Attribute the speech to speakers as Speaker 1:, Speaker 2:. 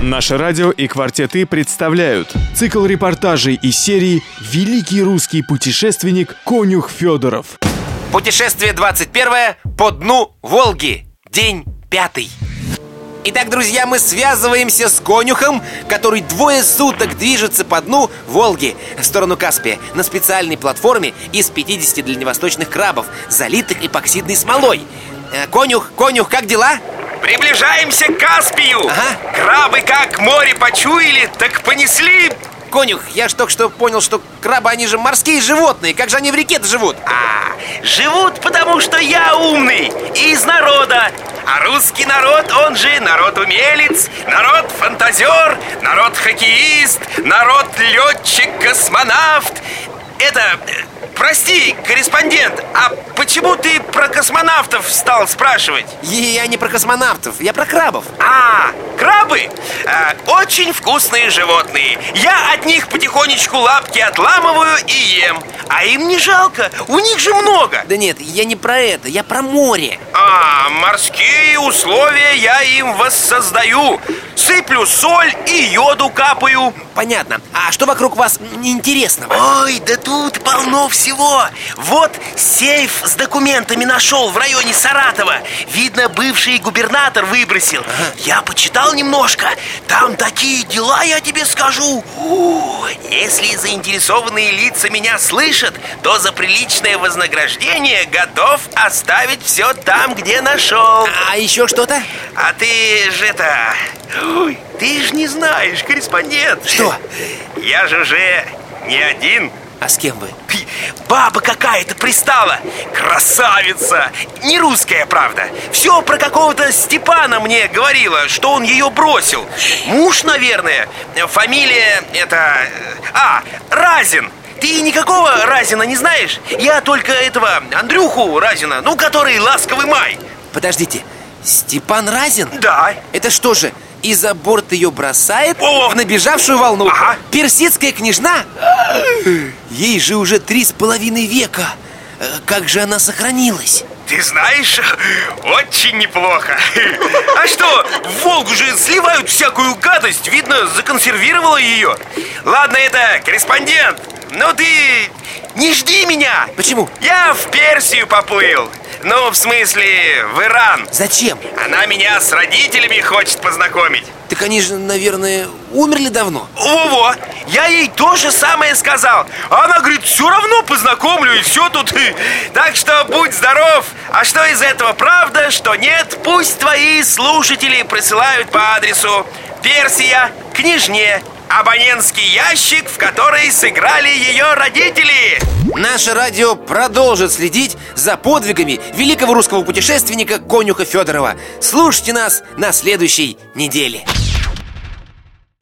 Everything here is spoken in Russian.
Speaker 1: Наше радио и «Квартеты» представляют цикл репортажей из серии «Великий русский путешественник Конюх Федоров».
Speaker 2: Путешествие 21 по дну Волги. День пятый. Итак, друзья, мы связываемся с конюхом, который двое суток движется по дну Волги в сторону Каспия на специальной платформе из 50 дальневосточных крабов, залитых эпоксидной смолой. Э, конюх, конюх, как дела?
Speaker 3: Приближаемся к Каспию
Speaker 2: Ага.
Speaker 3: Крабы как море почуяли, так понесли
Speaker 2: Конюх, я ж только что понял, что крабы, они же морские животные. Как же они в реке живут?
Speaker 3: А, живут потому, что я умный и из народа А русский народ, он же народ-умелец Народ-фантазер, народ-хоккеист Народ-летчик-космонавт Это, прости, корреспондент А почему ты про космонавтов стал спрашивать?
Speaker 2: Я не про космонавтов, я про крабов.
Speaker 3: А, крабы? А, очень вкусные животные Я от них потихонечку лапки отламываю и ем А им не жалко, у них же много
Speaker 2: Да нет, я не про это, я про море.
Speaker 3: А, морские условия я им воссоздаю Сыплю соль и йоду капаю.
Speaker 2: Понятно. А что вокруг вас интересного?
Speaker 3: Ой, да тут полно всего. Вот сейф с документами нашел в районе Саратова. Видно, бывший губернатор выбросил. Я почитал немножко. Там такие дела, я тебе скажу. У, Если заинтересованные лица меня слышат То за приличное вознаграждение готов оставить все там, где нашел
Speaker 2: А еще что-то?
Speaker 3: А ты же это... Ой, ты же не знаешь, корреспондент.
Speaker 2: Что?
Speaker 3: Я же уже не один.
Speaker 2: А с кем вы?
Speaker 3: Баба какая-то пристала. Красавица. Не русская, правда. Все про какого-то Степана мне говорила Что он ее бросил. Муж, наверное. Фамилия это... А, Разин. Ты никакого Разина не знаешь? Я только этого Андрюху Разина Ну, который ласковый май
Speaker 2: Подождите, Степан Разин?
Speaker 3: Да.
Speaker 2: Это что же, и за борт ее бросает
Speaker 3: О!
Speaker 2: в набежавшую волну?
Speaker 3: Ага.
Speaker 2: Персидская княжна? Ей же уже три с половиной века. Э, Как же она сохранилась?
Speaker 3: Ты знаешь, очень неплохо А что, в Волгу же сливают всякую гадость Видно, законсервировала ее Ладно, это корреспондент Ну ты не жди меня!
Speaker 2: Почему?
Speaker 3: Я в Персию поплыл. Ну, в смысле, в Иран.
Speaker 2: Зачем?
Speaker 3: Она меня с родителями хочет познакомить.
Speaker 2: Так они же, наверное, умерли давно.
Speaker 3: Во-во, я ей то же самое сказал. Она говорит, все равно познакомлю и все тут Так что будь здоров. А что из этого правда, что нет? Пусть твои слушатели присылают по адресу Персия, княжне Абонентский ящик, в который сыграли ее родители
Speaker 2: Наше радио продолжит следить за подвигами великого русского путешественника Конюха Федорова. Слушайте нас на следующей неделе.